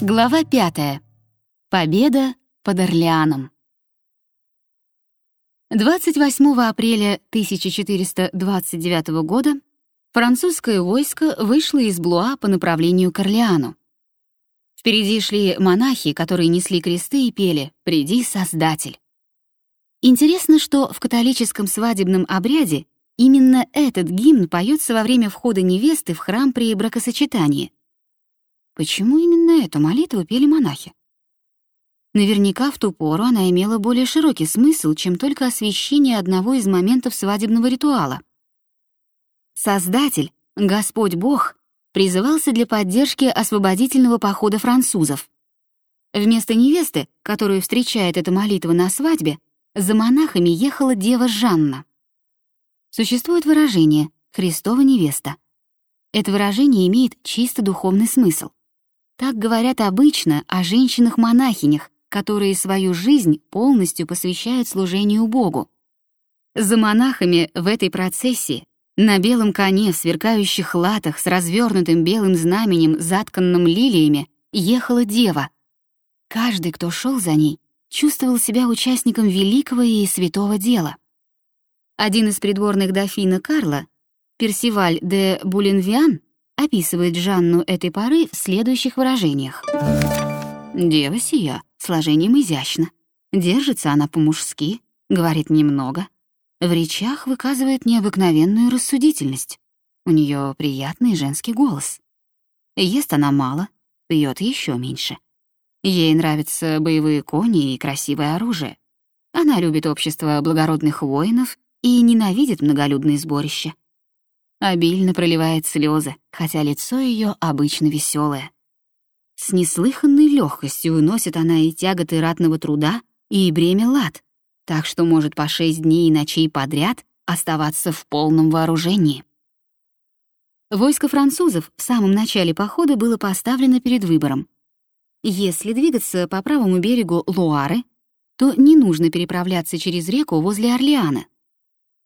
Глава 5. Победа под Орлеаном. 28 апреля 1429 года французское войско вышло из Блуа по направлению к Орлеану. Впереди шли монахи, которые несли кресты и пели «Приди, Создатель». Интересно, что в католическом свадебном обряде именно этот гимн поется во время входа невесты в храм при бракосочетании. Почему именно эту молитву пели монахи? Наверняка в ту пору она имела более широкий смысл, чем только освещение одного из моментов свадебного ритуала. Создатель, Господь Бог, призывался для поддержки освободительного похода французов. Вместо невесты, которую встречает эта молитва на свадьбе, за монахами ехала дева Жанна. Существует выражение «Христова невеста». Это выражение имеет чисто духовный смысл. Так говорят обычно о женщинах-монахинях, которые свою жизнь полностью посвящают служению Богу. За монахами в этой процессии на белом коне в сверкающих латах с развернутым белым знаменем, затканным лилиями, ехала дева. Каждый, кто шел за ней, чувствовал себя участником великого и святого дела. Один из придворных дофина Карла, Персиваль де Буленвиан, описывает Жанну этой поры в следующих выражениях. «Дева сия, сложением изящно. Держится она по-мужски, говорит немного. В речах выказывает необыкновенную рассудительность. У нее приятный женский голос. Ест она мало, пьет еще меньше. Ей нравятся боевые кони и красивое оружие. Она любит общество благородных воинов и ненавидит многолюдные сборища. Обильно проливает слезы, хотя лицо ее обычно веселое. С неслыханной легкостью выносит она и тяготы ратного труда, и бремя лад, так что может по шесть дней и ночей подряд оставаться в полном вооружении. Войско французов в самом начале похода было поставлено перед выбором. Если двигаться по правому берегу Луары, то не нужно переправляться через реку возле Орлеана —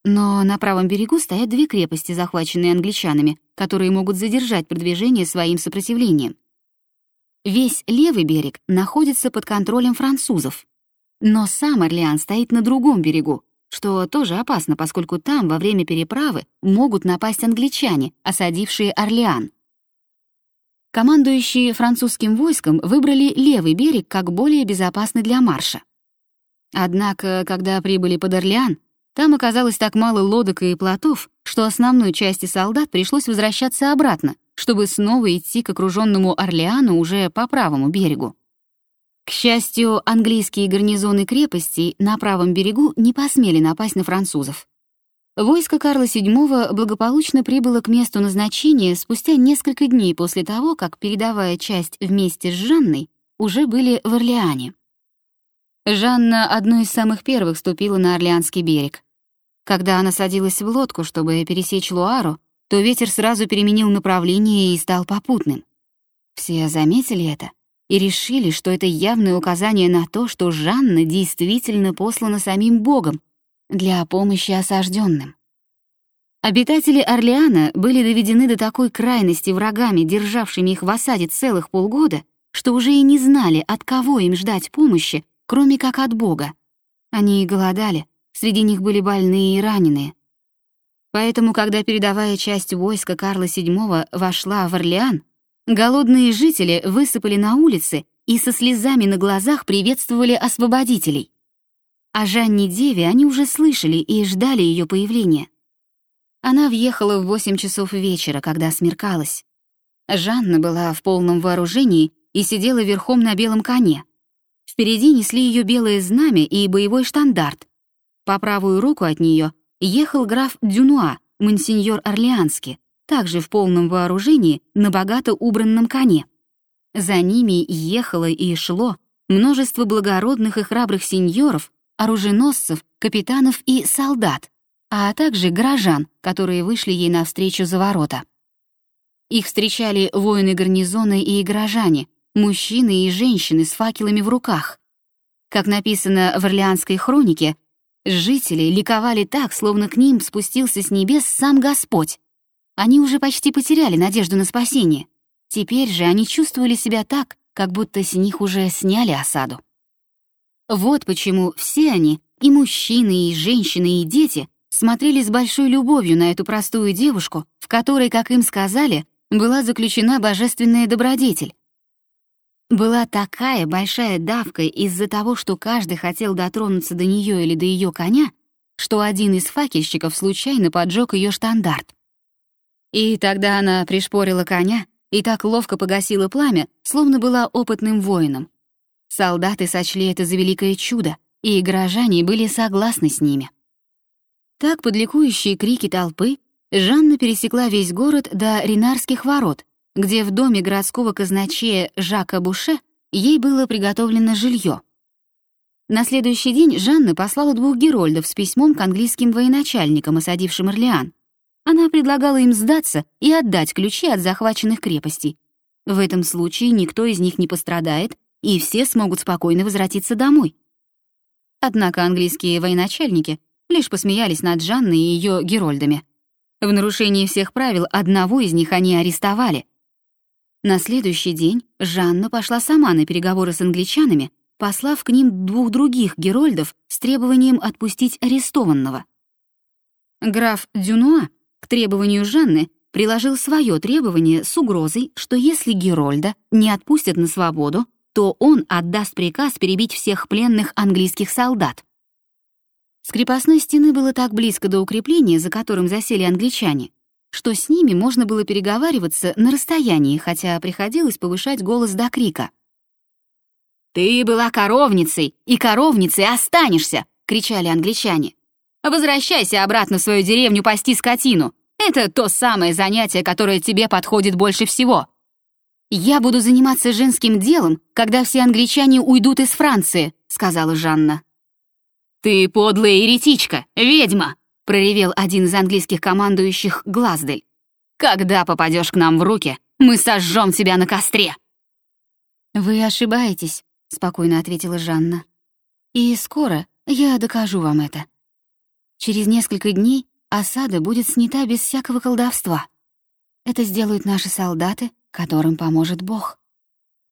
но на правом берегу стоят две крепости, захваченные англичанами, которые могут задержать продвижение своим сопротивлением. Весь левый берег находится под контролем французов. Но сам Орлеан стоит на другом берегу, что тоже опасно, поскольку там во время переправы могут напасть англичане, осадившие Орлеан. Командующие французским войском выбрали левый берег как более безопасный для марша. Однако, когда прибыли под Орлеан, там оказалось так мало лодок и плотов, что основной части солдат пришлось возвращаться обратно, чтобы снова идти к окруженному Орлеану уже по правому берегу. К счастью, английские гарнизоны крепостей на правом берегу не посмели напасть на французов. Войско Карла VII благополучно прибыло к месту назначения спустя несколько дней после того, как передовая часть вместе с Жанной уже были в Орлеане. Жанна одной из самых первых ступила на Орлеанский берег. Когда она садилась в лодку, чтобы пересечь Луару, то ветер сразу переменил направление и стал попутным. Все заметили это и решили, что это явное указание на то, что Жанна действительно послана самим Богом для помощи осажденным. Обитатели Орлеана были доведены до такой крайности врагами, державшими их в осаде целых полгода, что уже и не знали, от кого им ждать помощи, кроме как от Бога. Они и голодали, среди них были больные и раненые. Поэтому, когда передовая часть войска Карла VII вошла в Орлеан, голодные жители высыпали на улицы и со слезами на глазах приветствовали освободителей. О Жанне Деве они уже слышали и ждали ее появления. Она въехала в 8 часов вечера, когда смеркалось. Жанна была в полном вооружении и сидела верхом на белом коне. Впереди несли ее белое знамя и боевой штандарт. По правую руку от нее ехал граф Дюнуа, монсеньор Орлеанский, также в полном вооружении на богато убранном коне. За ними ехало и шло множество благородных и храбрых сеньоров, оруженосцев, капитанов и солдат, а также горожан, которые вышли ей навстречу за ворота. Их встречали воины гарнизона и горожане, мужчины и женщины с факелами в руках. Как написано в Орлеанской хронике, жители ликовали так, словно к ним спустился с небес сам Господь. Они уже почти потеряли надежду на спасение. Теперь же они чувствовали себя так, как будто с них уже сняли осаду. Вот почему все они, и мужчины, и женщины, и дети, смотрели с большой любовью на эту простую девушку, в которой, как им сказали, была заключена божественная добродетель. Была такая большая давка из-за того, что каждый хотел дотронуться до нее или до ее коня, что один из факельщиков случайно поджег ее штандарт. И тогда она пришпорила коня и так ловко погасила пламя, словно была опытным воином. Солдаты сочли это за великое чудо, и горожане были согласны с ними. Так под ликующие крики толпы Жанна пересекла весь город до Ринарских ворот, где в доме городского казначея Жака Буше ей было приготовлено жилье. На следующий день Жанна послала двух герольдов с письмом к английским военачальникам, осадившим Орлеан. Она предлагала им сдаться и отдать ключи от захваченных крепостей. В этом случае никто из них не пострадает, и все смогут спокойно возвратиться домой. Однако английские военачальники лишь посмеялись над Жанной и ее герольдами. В нарушении всех правил одного из них они арестовали. На следующий день Жанна пошла сама на переговоры с англичанами, послав к ним двух других герольдов с требованием отпустить арестованного. Граф Дюнуа к требованию Жанны приложил свое требование с угрозой, что если Герольда не отпустят на свободу, то он отдаст приказ перебить всех пленных английских солдат. С крепостной стены было так близко до укрепления, за которым засели англичане, что с ними можно было переговариваться на расстоянии, хотя приходилось повышать голос до крика. «Ты была коровницей, и коровницей останешься!» — кричали англичане. «Возвращайся обратно в свою деревню пасти скотину. Это то самое занятие, которое тебе подходит больше всего. «Я буду заниматься женским делом, когда все англичане уйдут из Франции», — сказала Жанна. «Ты подлая еретичка, ведьма!» — проревел один из английских командующих Глаздель. «Когда попадешь к нам в руки, мы сожжем тебя на костре!» «Вы ошибаетесь», — спокойно ответила Жанна. «И скоро я докажу вам это. Через несколько дней осада будет снята без всякого колдовства. Это сделают наши солдаты, которым поможет Бог.